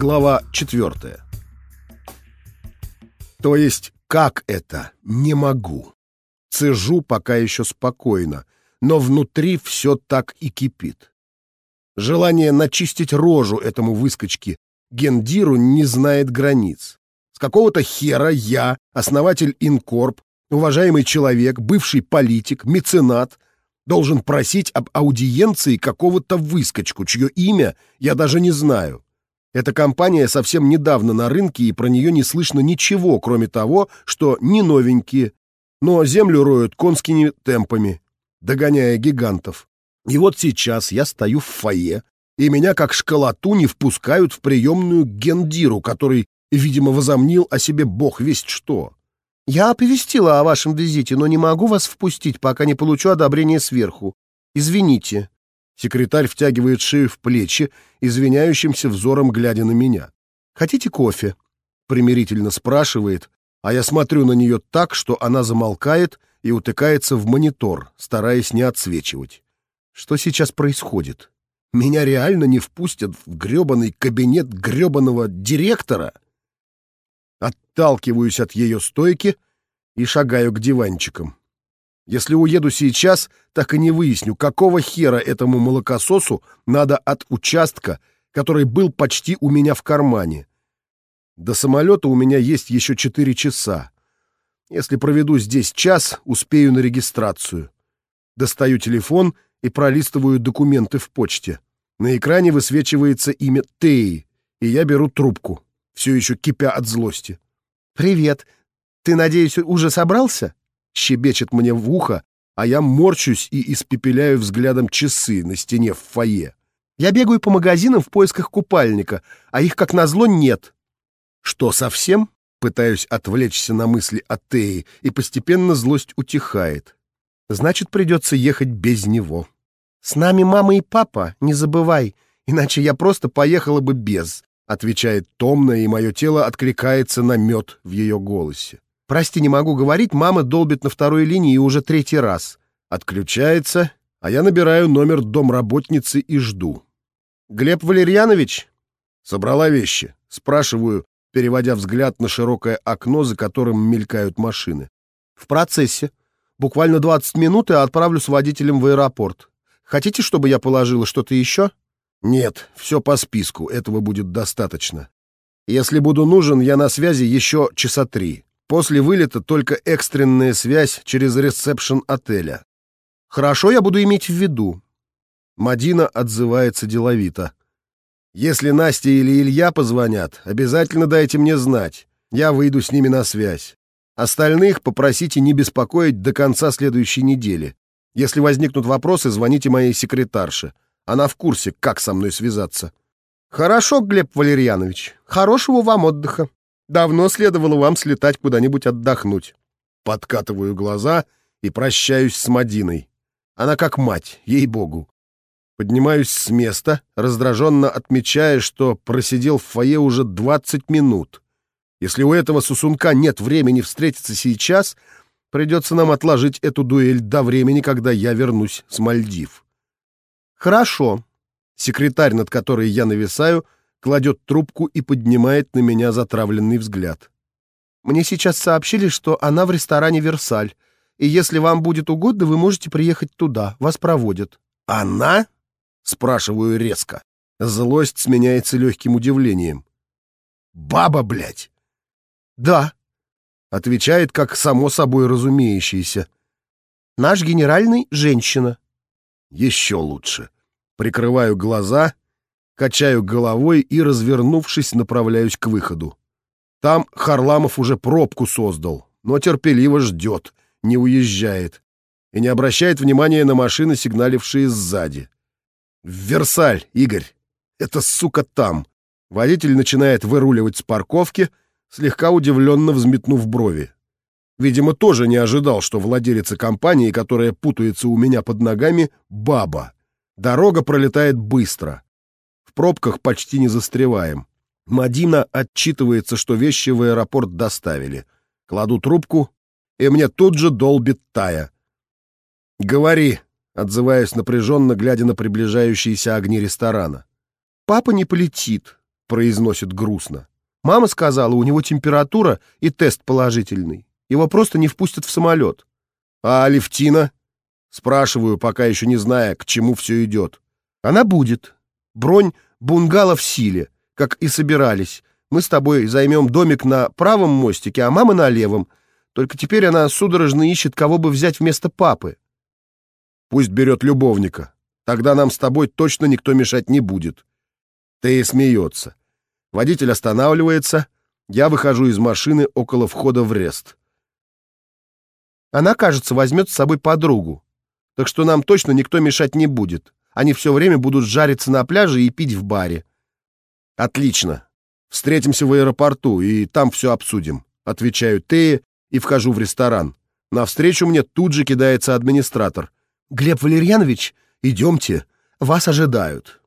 Глава четвертая. То есть, как это? Не могу. Цежу пока еще спокойно, но внутри все так и кипит. Желание начистить рожу этому выскочке Гендиру не знает границ. С какого-то хера я, основатель Инкорп, уважаемый человек, бывший политик, меценат, должен просить об аудиенции какого-то выскочку, чье имя я даже не знаю. Эта компания совсем недавно на рынке, и про нее не слышно ничего, кроме того, что не новенькие, но землю роют конскими темпами, догоняя гигантов. И вот сейчас я стою в фойе, и меня как школоту не впускают в приемную гендиру, который, видимо, возомнил о себе бог весть что. Я оповестила о вашем визите, но не могу вас впустить, пока не получу одобрение сверху. Извините. Секретарь втягивает шею в плечи, извиняющимся взором глядя на меня. «Хотите кофе?» — примирительно спрашивает, а я смотрю на нее так, что она замолкает и утыкается в монитор, стараясь не отсвечивать. Что сейчас происходит? Меня реально не впустят в грёбаный кабинет грёбаного директора? Отталкиваюсь от ее стойки и шагаю к диванчикам. Если уеду сейчас, так и не выясню, какого хера этому молокососу надо от участка, который был почти у меня в кармане. До самолета у меня есть еще четыре часа. Если проведу здесь час, успею на регистрацию. Достаю телефон и пролистываю документы в почте. На экране высвечивается имя Теи, и я беру трубку, все еще кипя от злости. «Привет. Ты, надеюсь, уже собрался?» Щебечет мне в ухо, а я морчусь и испепеляю взглядом часы на стене в фойе. Я бегаю по магазинам в поисках купальника, а их, как назло, нет. Что, совсем? Пытаюсь отвлечься на мысли о Теи, и постепенно злость утихает. Значит, придется ехать без него. «С нами мама и папа, не забывай, иначе я просто поехала бы без», отвечает томно, и мое тело откликается на мед в ее голосе. Прости, не могу говорить, мама долбит на второй линии уже третий раз. Отключается, а я набираю номер домработницы и жду. Глеб Валерьянович? Собрала вещи. Спрашиваю, переводя взгляд на широкое окно, за которым мелькают машины. В процессе. Буквально 20 минут и отправлю с водителем в аэропорт. Хотите, чтобы я положила что-то еще? Нет, все по списку, этого будет достаточно. Если буду нужен, я на связи еще часа три. После вылета только экстренная связь через ресепшн отеля. Хорошо, я буду иметь в виду. Мадина отзывается деловито. Если Настя или Илья позвонят, обязательно дайте мне знать. Я выйду с ними на связь. Остальных попросите не беспокоить до конца следующей недели. Если возникнут вопросы, звоните моей секретарше. Она в курсе, как со мной связаться. Хорошо, Глеб Валерьянович. Хорошего вам отдыха. Давно следовало вам слетать куда-нибудь отдохнуть. Подкатываю глаза и прощаюсь с Мадиной. Она как мать, ей-богу. Поднимаюсь с места, раздраженно отмечая, что просидел в фойе уже 20 минут. Если у этого сусунка нет времени встретиться сейчас, придется нам отложить эту дуэль до времени, когда я вернусь с Мальдив. Хорошо. Секретарь, над которой я нависаю, — кладет трубку и поднимает на меня затравленный взгляд. «Мне сейчас сообщили, что она в ресторане «Версаль», и если вам будет угодно, вы можете приехать туда, вас проводят». «Она?» — спрашиваю резко. Злость сменяется легким удивлением. «Баба, блядь!» «Да», — отвечает как само собой разумеющееся. «Наш генеральный — женщина». «Еще лучше». Прикрываю глаза качаю головой и, развернувшись, направляюсь к выходу. Там Харламов уже пробку создал, но терпеливо ждет, не уезжает и не обращает внимания на машины, сигналившие сзади. «В Версаль, Игорь! Это, сука, там!» Водитель начинает выруливать с парковки, слегка удивленно взметнув брови. Видимо, тоже не ожидал, что владелица компании, которая путается у меня под ногами, баба. Дорога пролетает быстро. В пробках почти не застреваем. Мадина отчитывается, что вещи в аэропорт доставили. Кладу трубку, и мне тут же долбит Тая. «Говори», — отзываясь напряженно, глядя на приближающиеся огни ресторана. «Папа не полетит. произносит грустно. Мама сказала, у него температура и тест положительный. Его просто не впустят в самолет. А Алевтина? Спрашиваю, пока еще не зная, к чему все идет. Она будет. Бронь бунгало в силе, как и собирались. Мы с тобой займем домик на правом мостике, а мама на левом. Только теперь она судорожно ищет, кого бы взять вместо папы. Пусть берет любовника. Тогда нам с тобой точно никто мешать не будет. Ты смеется. Водитель останавливается. Я выхожу из машины около входа в Рест. Она, кажется, возьмет с собой подругу. Так что нам точно никто мешать не будет. Они все время будут жариться на пляже и пить в баре. Отлично. Встретимся в аэропорту, и там все обсудим. Отвечаю ты и вхожу в ресторан. Навстречу мне тут же кидается администратор. «Глеб Валерьянович, идемте, вас ожидают».